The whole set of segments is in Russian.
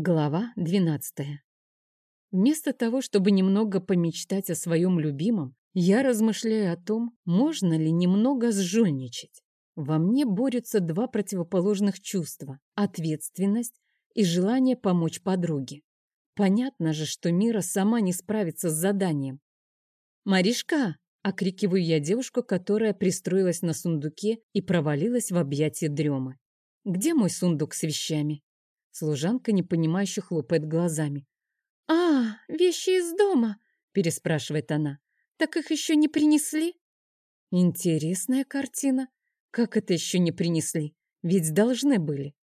Глава 12. Вместо того, чтобы немного помечтать о своем любимом, я размышляю о том, можно ли немного сжульничать. Во мне борются два противоположных чувства – ответственность и желание помочь подруге. Понятно же, что Мира сама не справится с заданием. «Маришка!» – окрикиваю я девушку, которая пристроилась на сундуке и провалилась в объятия дремы. «Где мой сундук с вещами?» Служанка непонимающе хлопает глазами. «А, вещи из дома!» — переспрашивает она. «Так их еще не принесли?» Интересная картина. Как это еще не принесли? Ведь должны были.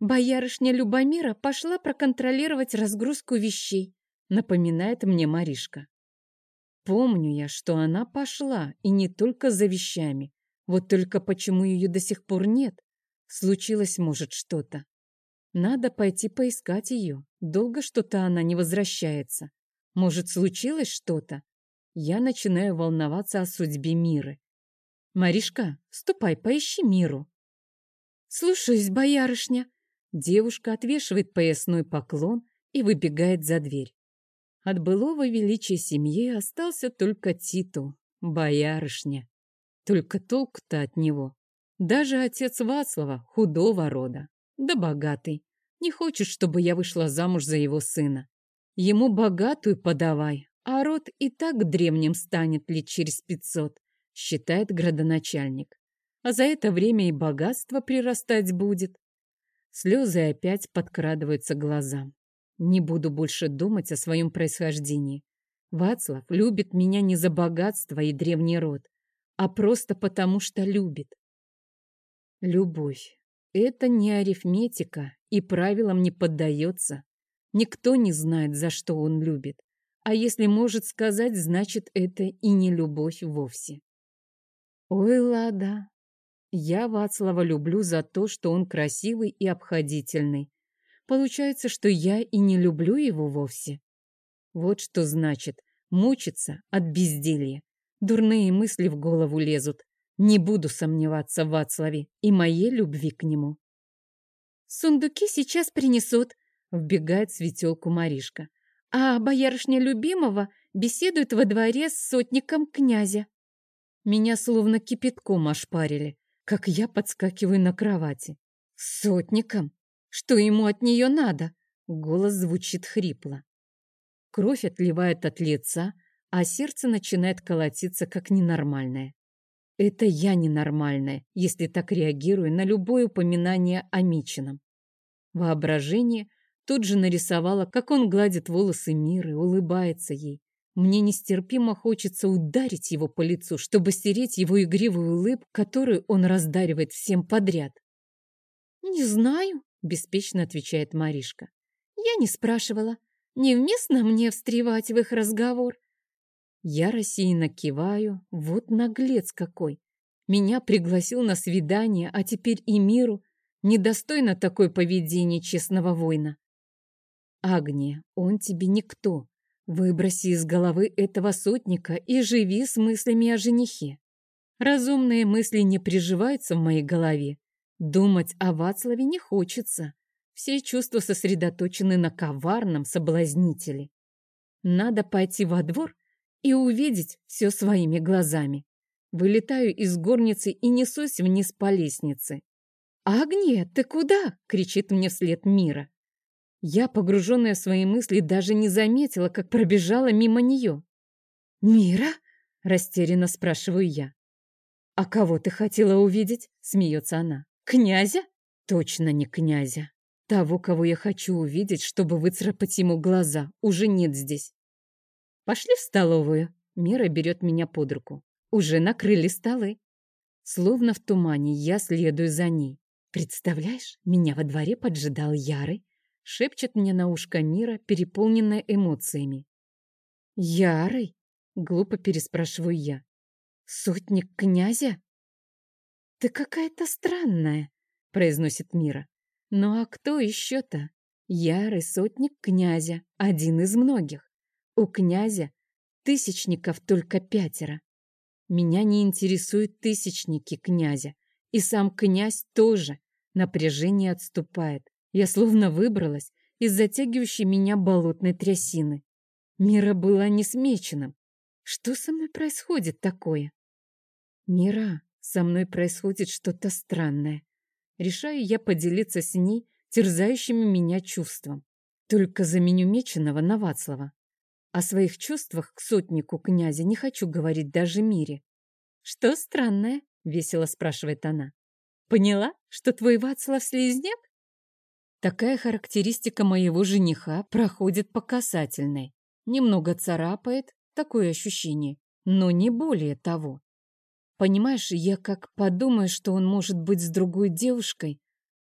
Боярышня Любомира пошла проконтролировать разгрузку вещей, напоминает мне Маришка. Помню я, что она пошла, и не только за вещами. Вот только почему ее до сих пор нет? Случилось, может, что-то. Надо пойти поискать ее. Долго что-то она не возвращается. Может, случилось что-то? Я начинаю волноваться о судьбе Миры. «Маришка, ступай, поищи Миру». «Слушаюсь, боярышня». Девушка отвешивает поясной поклон и выбегает за дверь. От былого величия семьи остался только титул — боярышня. Только толк-то от него. Даже отец Вацлава худого рода да богатый. Не хочет, чтобы я вышла замуж за его сына. Ему богатую подавай, а род и так древним станет лет через пятьсот, считает градоначальник. А за это время и богатство прирастать будет. Слезы опять подкрадываются глазам. Не буду больше думать о своем происхождении. Вацлав любит меня не за богатство и древний род, а просто потому, что любит. Любовь. Это не арифметика и правилам не поддается. Никто не знает, за что он любит. А если может сказать, значит, это и не любовь вовсе. Ой, Лада, я Вацлава люблю за то, что он красивый и обходительный. Получается, что я и не люблю его вовсе. Вот что значит мучиться от безделья. Дурные мысли в голову лезут. Не буду сомневаться в Вацлаве и моей любви к нему. «Сундуки сейчас принесут», — вбегает светелку Маришка. «А боярышня любимого беседует во дворе с сотником князя». Меня словно кипятком ошпарили, как я подскакиваю на кровати. «Сотником? Что ему от нее надо?» Голос звучит хрипло. Кровь отливает от лица, а сердце начинает колотиться, как ненормальное. Это я ненормальная, если так реагирую на любое упоминание о Мичином. Воображение тут же нарисовало, как он гладит волосы Миры, улыбается ей. Мне нестерпимо хочется ударить его по лицу, чтобы стереть его игривую улыбку, которую он раздаривает всем подряд. «Не знаю», — беспечно отвечает Маришка. «Я не спрашивала. Невместно мне встревать в их разговор. Я рассеянно киваю. Вот наглец какой. Меня пригласил на свидание, а теперь и миру. Недостойно такое поведение честного воина. Агния, он тебе никто. Выброси из головы этого сотника и живи с мыслями о женихе. Разумные мысли не приживаются в моей голове. Думать о Вацлаве не хочется. Все чувства сосредоточены на коварном соблазнителе. Надо пойти во двор и увидеть все своими глазами. Вылетаю из горницы и несусь вниз по лестнице. «Агния, ты куда?» — кричит мне вслед Мира. Я, погруженная в свои мысли, даже не заметила, как пробежала мимо нее. «Мира?» — растерянно спрашиваю я. «А кого ты хотела увидеть?» — смеется она. «Князя?» «Точно не князя. Того, кого я хочу увидеть, чтобы выцарапать ему глаза, уже нет здесь. Пошли в столовую. Мира берет меня под руку. Уже накрыли столы. Словно в тумане я следую за ней. Представляешь, меня во дворе поджидал Ярый. Шепчет мне на ушко Мира, переполненная эмоциями. Ярый? Глупо переспрашиваю я. Сотник князя? Ты какая-то странная, произносит Мира. Ну а кто еще-то? Ярый сотник князя, один из многих. У князя тысячников только пятеро. Меня не интересуют тысячники князя. И сам князь тоже. Напряжение отступает. Я словно выбралась из затягивающей меня болотной трясины. Мира была не смеченным. Что со мной происходит такое? Мира, со мной происходит что-то странное. Решаю я поделиться с ней терзающими меня чувством. Только заменю Меченого на Вацлава. О своих чувствах к сотнику князя не хочу говорить даже Мире. «Что странное?» — весело спрашивает она. «Поняла, что твой Вацлав слизняк?» Такая характеристика моего жениха проходит по касательной. Немного царапает, такое ощущение, но не более того. Понимаешь, я как подумаю, что он может быть с другой девушкой,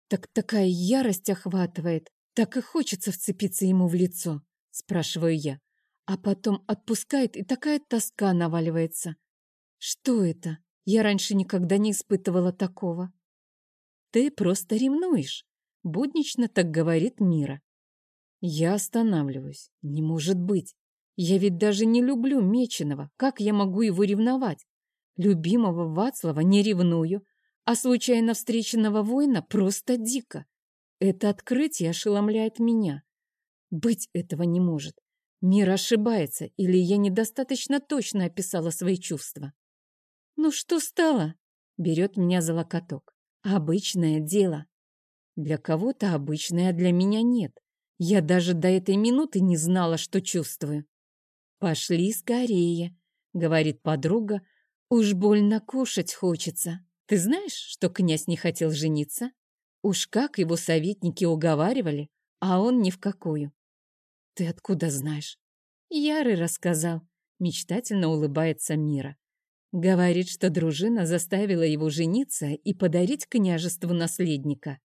так такая ярость охватывает, так и хочется вцепиться ему в лицо, спрашиваю я. А потом отпускает, и такая тоска наваливается. Что это? Я раньше никогда не испытывала такого. Ты просто ревнуешь. Буднично так говорит Мира. Я останавливаюсь. Не может быть. Я ведь даже не люблю Меченого. Как я могу его ревновать? Любимого Вацлава не ревную, а случайно встреченного воина просто дико. Это открытие ошеломляет меня. Быть этого не может. Мир ошибается, или я недостаточно точно описала свои чувства. «Ну что стало?» — берет меня за локоток. «Обычное дело. Для кого-то обычное, а для меня нет. Я даже до этой минуты не знала, что чувствую. «Пошли скорее», — говорит подруга. «Уж больно кушать хочется. Ты знаешь, что князь не хотел жениться? Уж как его советники уговаривали, а он ни в какую». «Ты откуда знаешь?» Яры рассказал. Мечтательно улыбается Мира. Говорит, что дружина заставила его жениться и подарить княжеству наследника.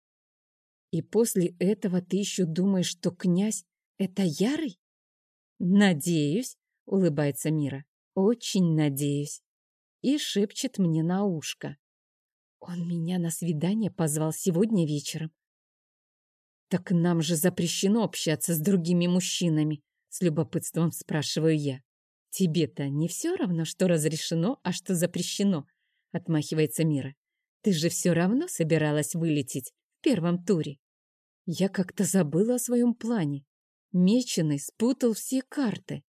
И после этого ты еще думаешь, что князь — это Ярый? Надеюсь, — улыбается Мира. Очень надеюсь. И шепчет мне на ушко. Он меня на свидание позвал сегодня вечером. Так нам же запрещено общаться с другими мужчинами, с любопытством спрашиваю я. Тебе-то не все равно, что разрешено, а что запрещено, отмахивается Мира. Ты же все равно собиралась вылететь в первом туре. Я как-то забыла о своем плане. Меченый спутал все карты.